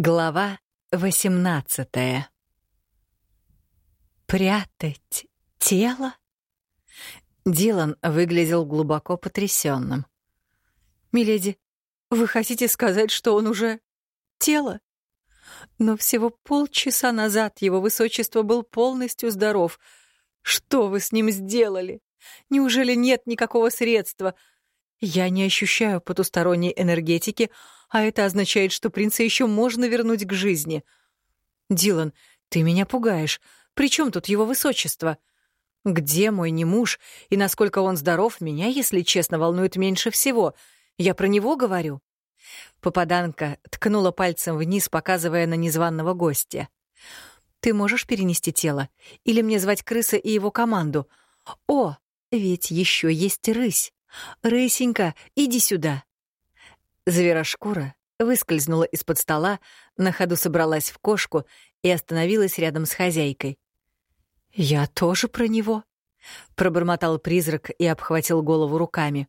Глава 18 Прятать тело? Дилан выглядел глубоко потрясенным. «Миледи, вы хотите сказать, что он уже тело?» Но всего полчаса назад его высочество был полностью здоров. Что вы с ним сделали? Неужели нет никакого средства? Я не ощущаю потусторонней энергетики, а это означает, что принца еще можно вернуть к жизни. Дилан, ты меня пугаешь. При чем тут его высочество? Где мой не муж и насколько он здоров, меня, если честно, волнует меньше всего. Я про него говорю. Попаданка ткнула пальцем вниз, показывая на незваного гостя. «Ты можешь перенести тело? Или мне звать крыса и его команду? О, ведь еще есть рысь. Рысенька, иди сюда!» Зверошкура выскользнула из-под стола, на ходу собралась в кошку и остановилась рядом с хозяйкой. «Я тоже про него», — пробормотал призрак и обхватил голову руками.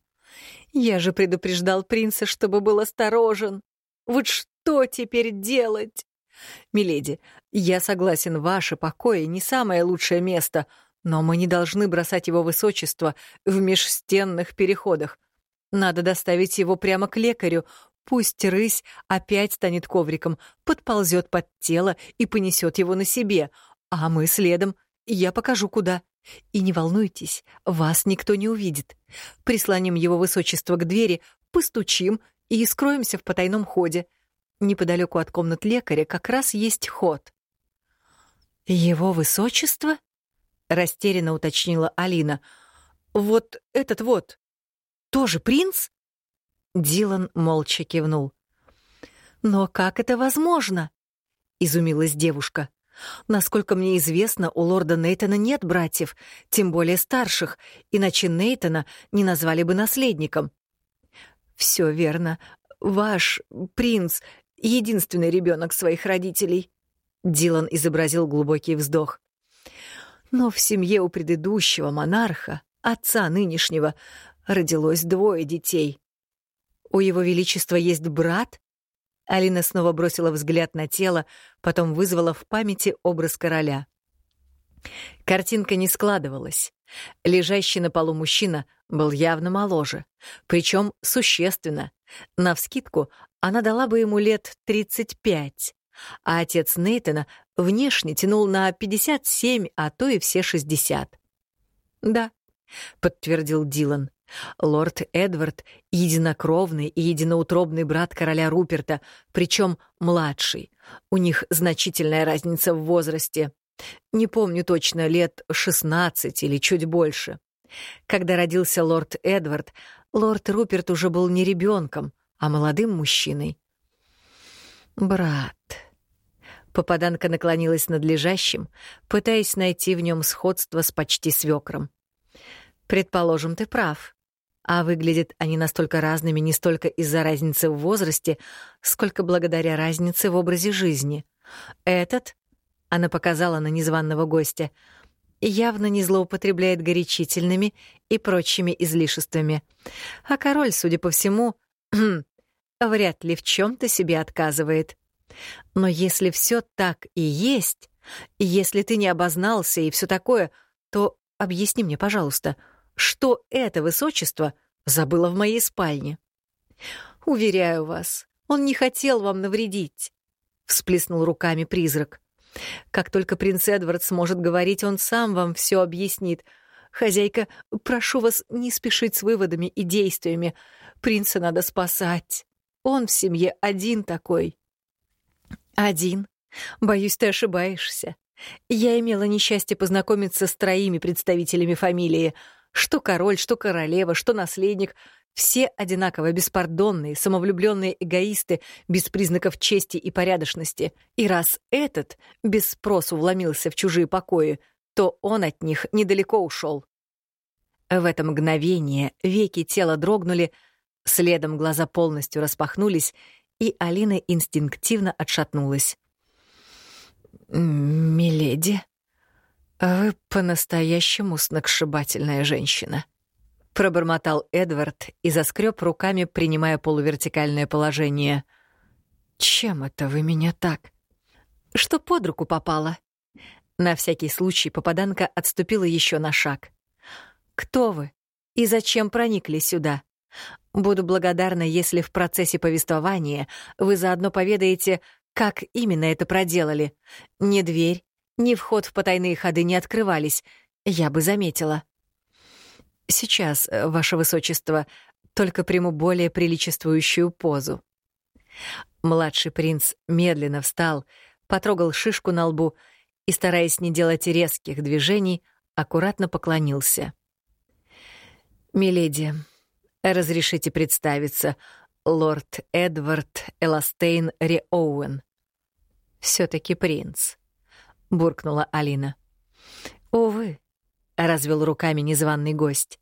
«Я же предупреждал принца, чтобы был осторожен. Вот что теперь делать?» «Миледи, я согласен, ваше покои не самое лучшее место, но мы не должны бросать его высочество в межстенных переходах. Надо доставить его прямо к лекарю. Пусть рысь опять станет ковриком, подползет под тело и понесет его на себе, а мы следом. Я покажу, куда. И не волнуйтесь, вас никто не увидит. Прислоним его высочество к двери, постучим и скроемся в потайном ходе. Неподалеку от комнат лекаря как раз есть ход. «Его высочество?» — растерянно уточнила Алина. «Вот этот вот, тоже принц?» Дилан молча кивнул. «Но как это возможно?» — изумилась девушка. «Насколько мне известно, у лорда Нейтона нет братьев, тем более старших, иначе Нейтона не назвали бы наследником». «Все верно. Ваш принц — единственный ребенок своих родителей». Дилан изобразил глубокий вздох. «Но в семье у предыдущего монарха, отца нынешнего, родилось двое детей. У его величества есть брат? Алина снова бросила взгляд на тело, потом вызвала в памяти образ короля. Картинка не складывалась. Лежащий на полу мужчина был явно моложе, причем существенно. Навскидку она дала бы ему лет 35, а отец Нейтана внешне тянул на 57, а то и все 60. «Да», — подтвердил Дилан. Лорд Эдвард — единокровный и единоутробный брат короля Руперта, причем младший. У них значительная разница в возрасте. Не помню точно, лет 16 или чуть больше. Когда родился лорд Эдвард, лорд Руперт уже был не ребенком, а молодым мужчиной. «Брат», Попаданка наклонилась над лежащим, пытаясь найти в нем сходство с почти свекром. «Предположим, ты прав. А выглядят они настолько разными не столько из-за разницы в возрасте, сколько благодаря разнице в образе жизни. Этот, она показала на незваного гостя, явно не злоупотребляет горячительными и прочими излишествами. А король, судя по всему, вряд ли в чем то себе отказывает. Но если все так и есть, если ты не обознался и все такое, то объясни мне, пожалуйста — что это высочество забыло в моей спальне. «Уверяю вас, он не хотел вам навредить», — всплеснул руками призрак. «Как только принц Эдвард сможет говорить, он сам вам все объяснит. Хозяйка, прошу вас не спешить с выводами и действиями. Принца надо спасать. Он в семье один такой». «Один? Боюсь, ты ошибаешься. Я имела несчастье познакомиться с троими представителями фамилии — что король, что королева, что наследник — все одинаково беспардонные, самовлюбленные эгоисты, без признаков чести и порядочности. И раз этот без спросу вломился в чужие покои, то он от них недалеко ушел. В это мгновение веки тела дрогнули, следом глаза полностью распахнулись, и Алина инстинктивно отшатнулась. «Миледи», «Вы по-настоящему сногсшибательная женщина», — пробормотал Эдвард и заскреб руками, принимая полувертикальное положение. Чем это вы меня так? Что под руку попало? На всякий случай попаданка отступила еще на шаг. Кто вы? И зачем проникли сюда? Буду благодарна, если в процессе повествования вы заодно поведаете, как именно это проделали. Ни дверь, ни вход в потайные ходы не открывались, я бы заметила. Сейчас, э, ваше высочество, только приму более приличествующую позу. Младший принц медленно встал, потрогал шишку на лбу и, стараясь не делать резких движений, аккуратно поклонился. «Миледи, разрешите представиться, лорд Эдвард Эластейн Реоуэн. все таки принц», — буркнула Алина. «Увы», — развел руками незваный гость.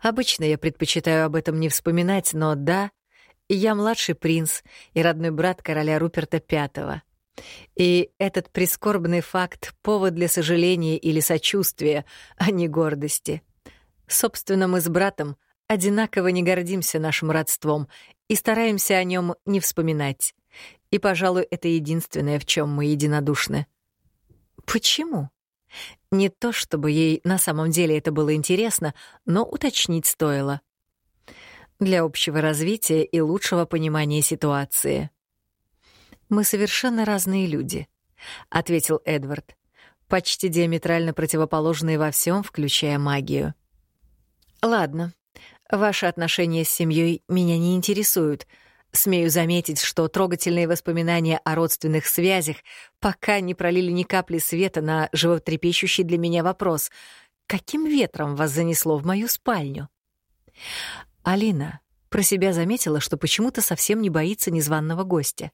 «Обычно я предпочитаю об этом не вспоминать, но да, я младший принц и родной брат короля Руперта V. И этот прискорбный факт — повод для сожаления или сочувствия, а не гордости. Собственно, мы с братом одинаково не гордимся нашим родством и стараемся о нем не вспоминать. И, пожалуй, это единственное, в чем мы единодушны. Почему? Не то чтобы ей на самом деле это было интересно, но уточнить стоило. Для общего развития и лучшего понимания ситуации. «Мы совершенно разные люди», — ответил Эдвард, почти диаметрально противоположные во всем, включая магию. «Ладно, ваши отношения с семьей меня не интересуют», — Смею заметить, что трогательные воспоминания о родственных связях пока не пролили ни капли света на животрепещущий для меня вопрос «Каким ветром вас занесло в мою спальню?» Алина про себя заметила, что почему-то совсем не боится незваного гостя.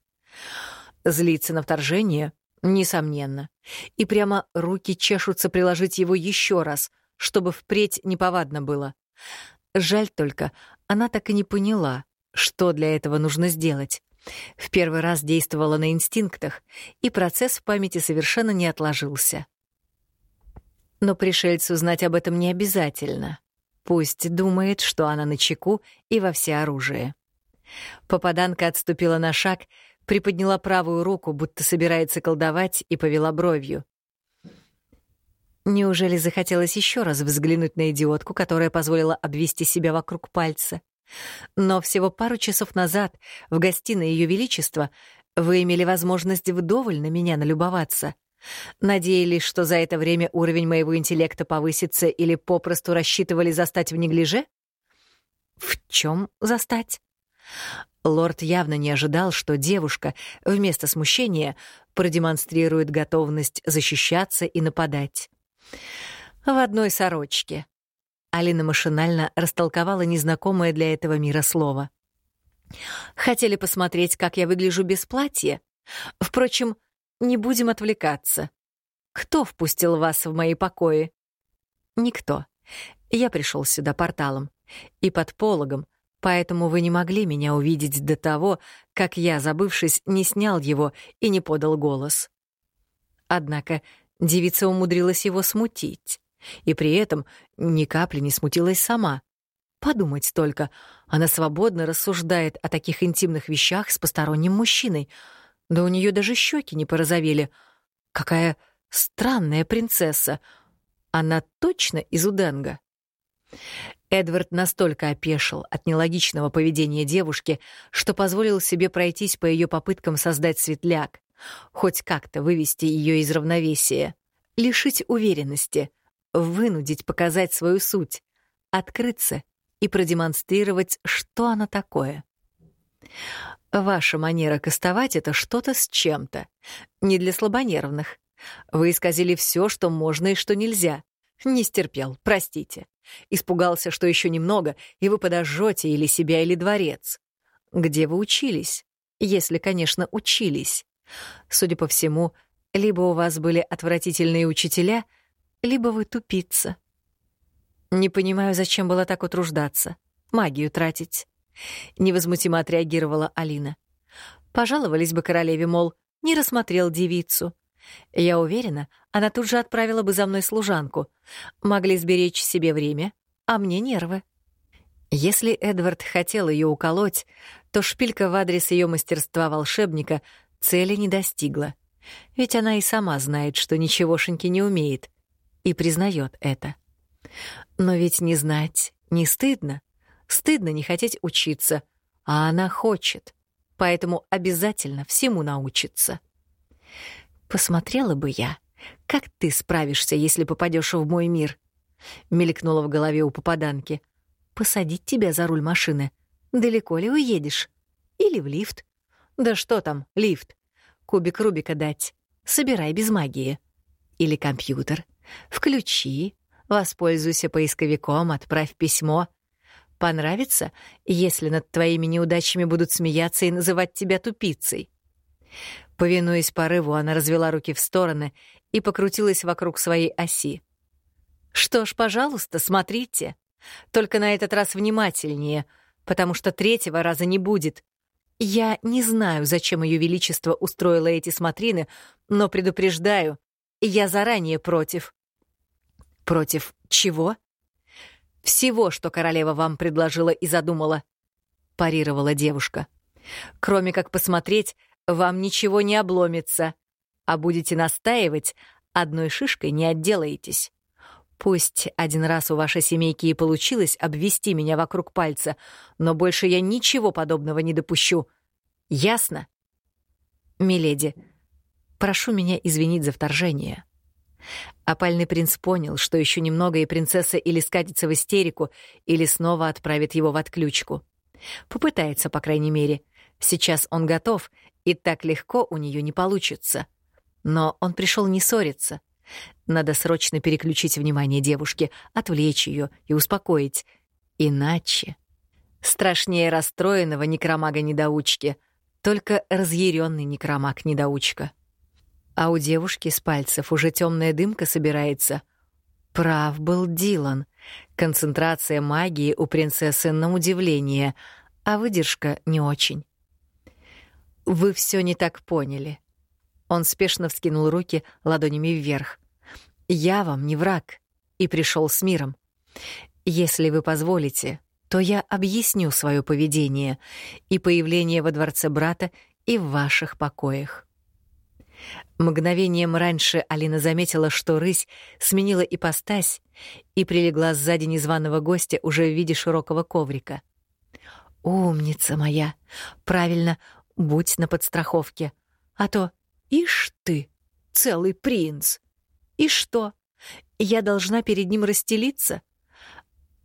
Злиться на вторжение — несомненно. И прямо руки чешутся приложить его еще раз, чтобы впредь неповадно было. Жаль только, она так и не поняла — что для этого нужно сделать? В первый раз действовала на инстинктах, и процесс в памяти совершенно не отложился. Но пришельцу знать об этом не обязательно. Пусть думает, что она на чеку и во всеоружии. Попаданка отступила на шаг, приподняла правую руку, будто собирается колдовать, и повела бровью. Неужели захотелось еще раз взглянуть на идиотку, которая позволила обвести себя вокруг пальца? Но всего пару часов назад в гостиной Ее Величества вы имели возможность вдоволь на меня налюбоваться. Надеялись, что за это время уровень моего интеллекта повысится или попросту рассчитывали застать в неглиже? В чем застать? Лорд явно не ожидал, что девушка вместо смущения продемонстрирует готовность защищаться и нападать. В одной сорочке, Алина машинально растолковала незнакомое для этого мира слово. «Хотели посмотреть, как я выгляжу без платья? Впрочем, не будем отвлекаться. Кто впустил вас в мои покои?» «Никто. Я пришел сюда порталом. И под пологом, поэтому вы не могли меня увидеть до того, как я, забывшись, не снял его и не подал голос». Однако девица умудрилась его смутить. И при этом ни капли не смутилась сама. Подумать только, она свободно рассуждает о таких интимных вещах с посторонним мужчиной. Да у нее даже щеки не порозовели. Какая странная принцесса. Она точно из Уденга? Эдвард настолько опешил от нелогичного поведения девушки, что позволил себе пройтись по ее попыткам создать светляк, хоть как-то вывести ее из равновесия, лишить уверенности — вынудить показать свою суть, открыться и продемонстрировать, что она такое. Ваша манера кастовать — это что-то с чем-то, не для слабонервных. Вы исказили все, что можно и что нельзя. Не стерпел, простите. Испугался, что еще немного, и вы подожжете или себя, или дворец. Где вы учились? Если, конечно, учились. Судя по всему, либо у вас были отвратительные учителя — либо вы тупица. Не понимаю, зачем было так утруждаться, магию тратить. Невозмутимо отреагировала Алина. Пожаловались бы королеве, мол, не рассмотрел девицу. Я уверена, она тут же отправила бы за мной служанку. Могли сберечь себе время, а мне нервы. Если Эдвард хотел ее уколоть, то шпилька в адрес ее мастерства волшебника цели не достигла. Ведь она и сама знает, что ничегошеньки не умеет, и признает это. Но ведь не знать не стыдно. Стыдно не хотеть учиться, а она хочет, поэтому обязательно всему научится. Посмотрела бы я, как ты справишься, если попадешь в мой мир. Мелькнула в голове у попаданки. Посадить тебя за руль машины. Далеко ли уедешь? Или в лифт? Да что там, лифт? Кубик Рубика дать. Собирай без магии. Или компьютер. Включи, воспользуйся поисковиком, отправь письмо. Понравится, если над твоими неудачами будут смеяться и называть тебя тупицей. Повинуясь порыву, она развела руки в стороны и покрутилась вокруг своей оси. «Что ж, пожалуйста, смотрите. Только на этот раз внимательнее, потому что третьего раза не будет. Я не знаю, зачем Ее Величество устроило эти смотрины, но предупреждаю, я заранее против. Против чего? Всего, что королева вам предложила и задумала, парировала девушка. Кроме как посмотреть, вам ничего не обломится, а будете настаивать, одной шишкой не отделаетесь. Пусть один раз у вашей семейки и получилось обвести меня вокруг пальца, но больше я ничего подобного не допущу. Ясно? Миледи, прошу меня извинить за вторжение. Опальный принц понял, что еще немного и принцесса или скатится в истерику, или снова отправит его в отключку. Попытается, по крайней мере. Сейчас он готов, и так легко у нее не получится. Но он пришел не ссориться, надо срочно переключить внимание девушки, отвлечь ее и успокоить. Иначе... Страшнее расстроенного некромага-недоучки, только разъяренный некромаг-недоучка. А у девушки с пальцев уже темная дымка собирается. Прав был Дилан. Концентрация магии у принцессы на удивление, а выдержка не очень. «Вы все не так поняли», он спешно вскинул руки ладонями вверх. «Я вам не враг и пришел с миром. Если вы позволите, то я объясню свое поведение и появление во дворце брата и в ваших покоях». Мгновением раньше Алина заметила, что рысь сменила ипостась и прилегла сзади незваного гостя уже в виде широкого коврика. «Умница моя! Правильно, будь на подстраховке, а то Ишь ты, целый принц! И что, я должна перед ним расстелиться?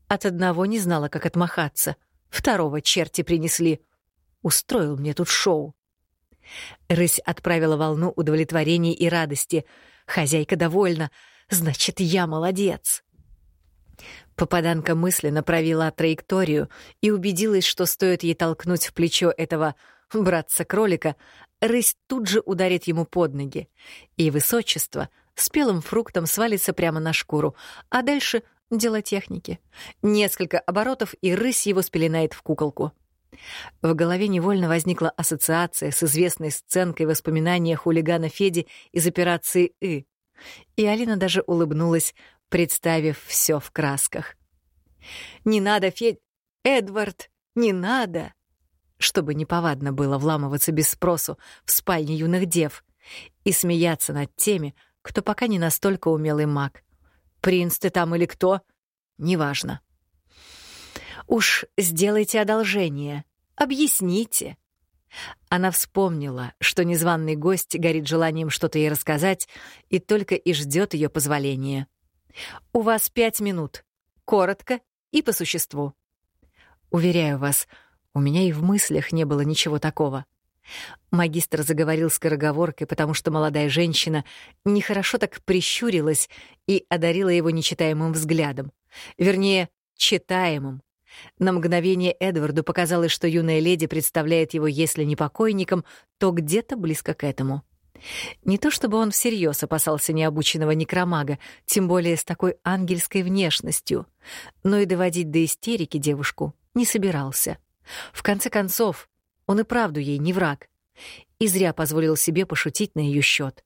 От одного не знала, как отмахаться, второго черти принесли. Устроил мне тут шоу. Рысь отправила волну удовлетворения и радости. Хозяйка довольна, значит, я молодец. Попаданка мысленно провела траекторию и убедилась, что стоит ей толкнуть в плечо этого братца-кролика, рысь тут же ударит ему под ноги, и высочество спелым фруктом свалится прямо на шкуру, а дальше — дело техники. Несколько оборотов, и рысь его спеленает в куколку. В голове невольно возникла ассоциация с известной сценкой воспоминания хулигана Феди из операции «И». И Алина даже улыбнулась, представив все в красках. «Не надо, Федь! Эдвард, не надо!» чтобы неповадно было вламываться без спросу в спальне юных дев и смеяться над теми, кто пока не настолько умелый маг. Принц ты там или кто? Неважно. Уж сделайте одолжение, объясните. Она вспомнила, что незваный гость горит желанием что-то ей рассказать и только и ждет ее позволения. «У вас пять минут. Коротко и по существу. Уверяю вас, у меня и в мыслях не было ничего такого. Магистр заговорил скороговоркой, потому что молодая женщина нехорошо так прищурилась и одарила его нечитаемым взглядом. Вернее, читаемым. На мгновение Эдварду показалось, что юная леди представляет его, если не покойником, то где-то близко к этому. Не то чтобы он всерьез опасался необученного некромага, тем более с такой ангельской внешностью, но и доводить до истерики девушку не собирался. В конце концов, он и правду ей не враг. И зря позволил себе пошутить на ее счет.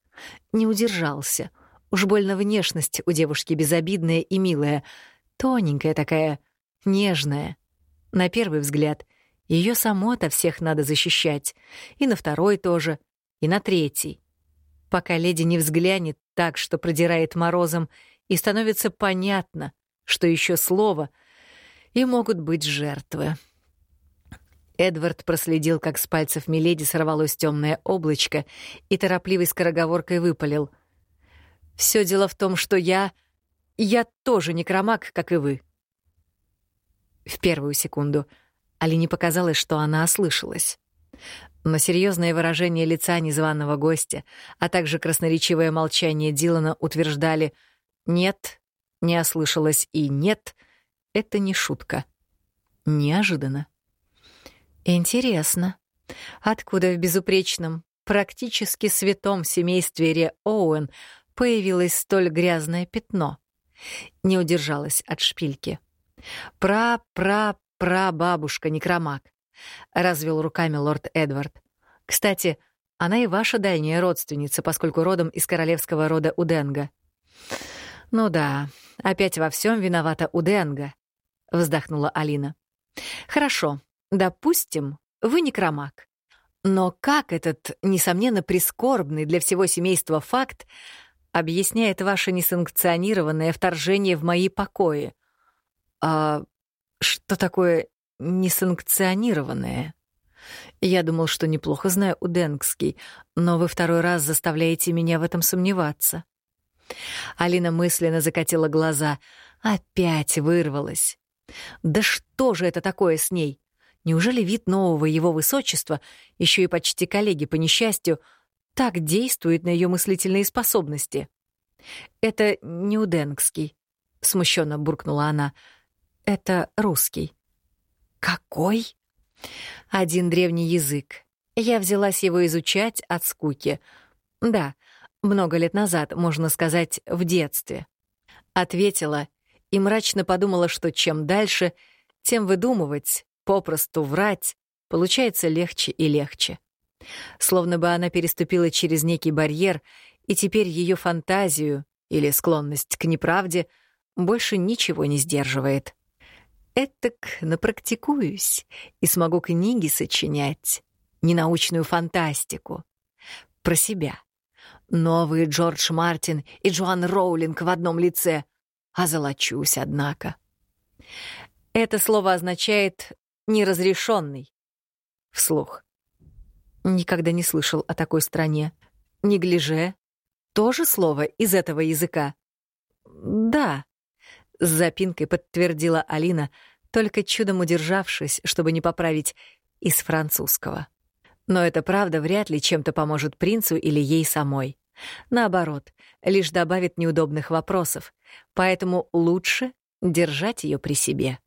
Не удержался. Уж больно внешность у девушки безобидная и милая. Тоненькая такая, нежная. На первый взгляд. Ее само-то всех надо защищать. И на второй тоже, и на третий. Пока леди не взглянет так, что продирает морозом, и становится понятно, что еще слово, и могут быть жертвы. Эдвард проследил, как с пальцев Миледи сорвалось темное облачко, и торопливой скороговоркой выпалил. «Все дело в том, что я... Я тоже некромаг, как и вы». В первую секунду Алине показалось, что она ослышалась. Но серьезное выражение лица незваного гостя, а также красноречивое молчание Дилана утверждали «нет», «не ослышалась» и «нет» — это не шутка. Неожиданно. Интересно, откуда в безупречном, практически святом семействе Ре Оуэн появилось столь грязное пятно? Не удержалась от шпильки. Пра-пра-пра-бабушка Некромак. Развел руками лорд Эдвард. Кстати, она и ваша дальняя родственница, поскольку родом из королевского рода Уденга. Ну да, опять во всем виновата Уденга, вздохнула Алина. Хорошо, допустим, вы некромаг. Но как этот, несомненно, прискорбный для всего семейства факт объясняет ваше несанкционированное вторжение в мои покои? А что такое несанкционированное? Я думал, что неплохо знаю уденгский, но вы второй раз заставляете меня в этом сомневаться. Алина мысленно закатила глаза. Опять вырвалась. Да что же это такое с ней? Неужели вид нового его высочества, еще и почти коллеги по несчастью, так действует на ее мыслительные способности? Это не уденгский, смущенно буркнула она. Это русский. Какой? Один древний язык. Я взялась его изучать от скуки. Да, много лет назад, можно сказать, в детстве. Ответила и мрачно подумала, что чем дальше, тем выдумывать, попросту врать, получается легче и легче. Словно бы она переступила через некий барьер, и теперь ее фантазию или склонность к неправде больше ничего не сдерживает. Этак напрактикуюсь и смогу книги сочинять, ненаучную фантастику. Про себя. Новые Джордж Мартин и Джоан Роулинг в одном лице. Озолочусь, однако. Это слово означает «неразрешенный». Вслух. Никогда не слышал о такой стране. Неглиже — тоже слово из этого языка. Да, с запинкой подтвердила Алина, только чудом удержавшись, чтобы не поправить из французского. Но это правда вряд ли чем-то поможет принцу или ей самой. Наоборот, лишь добавит неудобных вопросов, поэтому лучше держать ее при себе.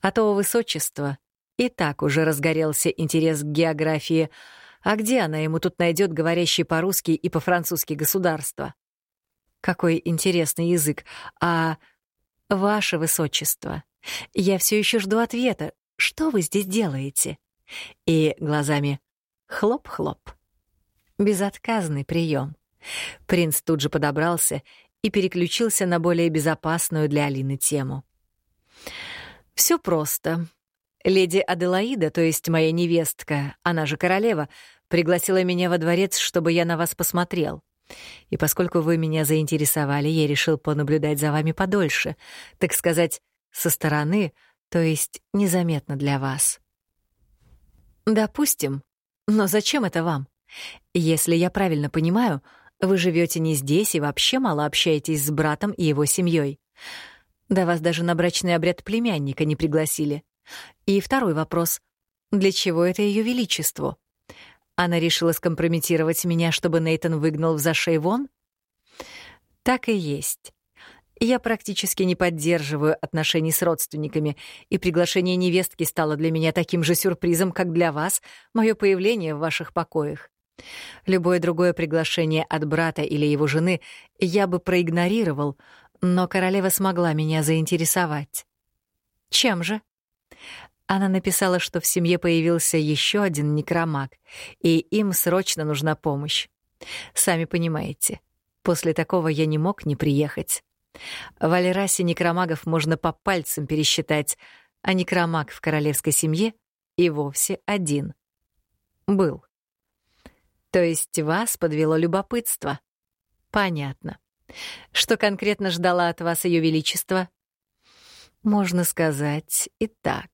А то у высочества и так уже разгорелся интерес к географии, а где она ему тут найдет говорящий по-русски и по-французски государство? Какой интересный язык. А «Ваше высочество, я все еще жду ответа. Что вы здесь делаете?» И глазами хлоп-хлоп. Безотказный прием. Принц тут же подобрался и переключился на более безопасную для Алины тему. Все просто. Леди Аделаида, то есть моя невестка, она же королева, пригласила меня во дворец, чтобы я на вас посмотрел. И поскольку вы меня заинтересовали, я решил понаблюдать за вами подольше, так сказать, со стороны, то есть незаметно для вас. Допустим. Но зачем это вам? Если я правильно понимаю, вы живете не здесь и вообще мало общаетесь с братом и его семьей. Да вас даже на брачный обряд племянника не пригласили. И второй вопрос. Для чего это Ее Величеству? Она решила скомпрометировать меня, чтобы Нейтон выгнал в зашей вон? Так и есть. Я практически не поддерживаю отношений с родственниками, и приглашение невестки стало для меня таким же сюрпризом, как для вас мое появление в ваших покоях. Любое другое приглашение от брата или его жены я бы проигнорировал, но королева смогла меня заинтересовать. Чем же? Она написала, что в семье появился еще один некромаг, и им срочно нужна помощь. Сами понимаете, после такого я не мог не приехать. В Алирасе некромагов можно по пальцам пересчитать, а некромаг в королевской семье и вовсе один. Был. То есть вас подвело любопытство? Понятно. Что конкретно ждала от вас Ее Величество? Можно сказать и так.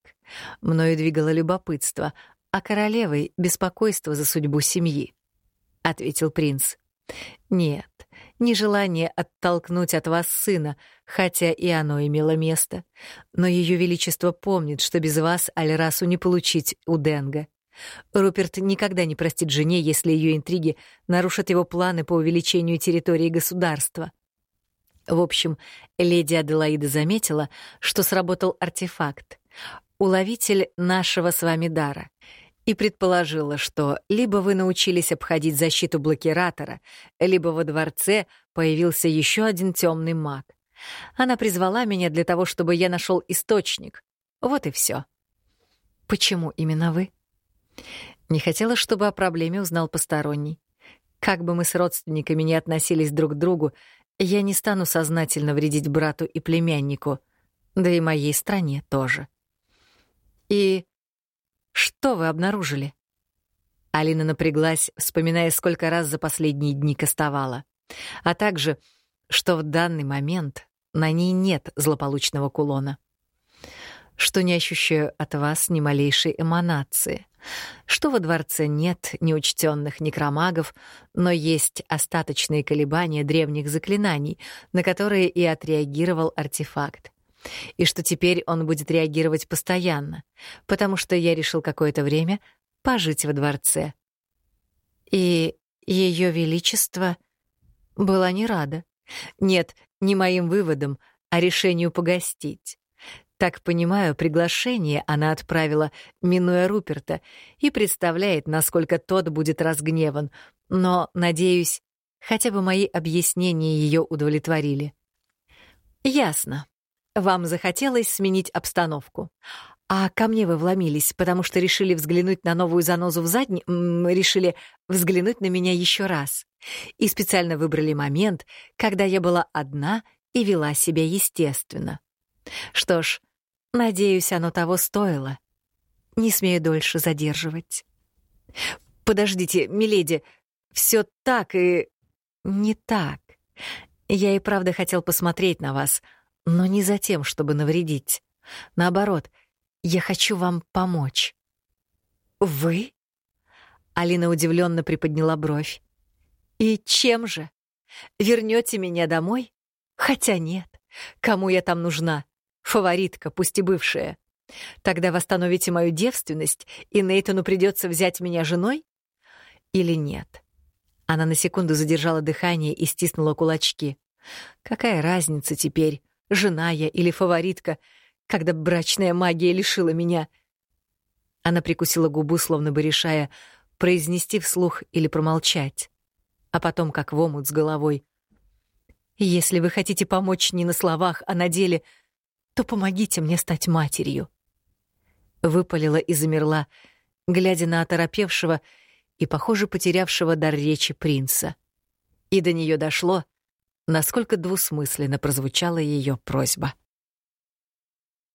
Мною двигало любопытство, а королевой — беспокойство за судьбу семьи, — ответил принц. Нет, не желание оттолкнуть от вас сына, хотя и оно имело место. Но Ее Величество помнит, что без вас Альрасу не получить у Денга. Руперт никогда не простит жене, если ее интриги нарушат его планы по увеличению территории государства. В общем, леди Аделаида заметила, что сработал артефакт — уловитель нашего с вами дара — и предположила, что либо вы научились обходить защиту блокиратора, либо во дворце появился еще один темный маг. Она призвала меня для того, чтобы я нашел источник. Вот и все. Почему именно вы? Не хотела, чтобы о проблеме узнал посторонний. Как бы мы с родственниками не относились друг к другу, я не стану сознательно вредить брату и племяннику, да и моей стране тоже. И что вы обнаружили? Алина напряглась, вспоминая, сколько раз за последние дни кастовала, а также, что в данный момент на ней нет злополучного кулона что не ощущаю от вас ни малейшей эманации, что во дворце нет неучтенных некромагов, но есть остаточные колебания древних заклинаний, на которые и отреагировал артефакт. И что теперь он будет реагировать постоянно, потому что я решил какое-то время пожить во дворце. И Ее Величество была не рада. Нет, не моим выводом, а решению погостить. Так понимаю, приглашение она отправила, минуя Руперта, и представляет, насколько тот будет разгневан. Но, надеюсь, хотя бы мои объяснения ее удовлетворили. Ясно. Вам захотелось сменить обстановку. А ко мне вы вломились, потому что решили взглянуть на новую занозу в заднем... Решили взглянуть на меня еще раз. И специально выбрали момент, когда я была одна и вела себя естественно. Что ж, Надеюсь, оно того стоило. Не смею дольше задерживать. Подождите, миледи, все так и... Не так. Я и правда хотел посмотреть на вас, но не за тем, чтобы навредить. Наоборот, я хочу вам помочь. Вы? Алина удивленно приподняла бровь. И чем же? Вернете меня домой? Хотя нет. Кому я там нужна? Фаворитка, пусть и бывшая. Тогда восстановите мою девственность, и Нейтану придется взять меня женой? Или нет? Она на секунду задержала дыхание и стиснула кулачки. Какая разница теперь, жена я или фаворитка, когда брачная магия лишила меня? Она прикусила губу, словно бы решая, произнести вслух или промолчать. А потом, как в омут с головой. «Если вы хотите помочь не на словах, а на деле, — то помогите мне стать матерью. Выпалила и замерла, глядя на оторопевшего и, похоже, потерявшего дар речи принца. И до нее дошло, насколько двусмысленно прозвучала ее просьба.